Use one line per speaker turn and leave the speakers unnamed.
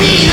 be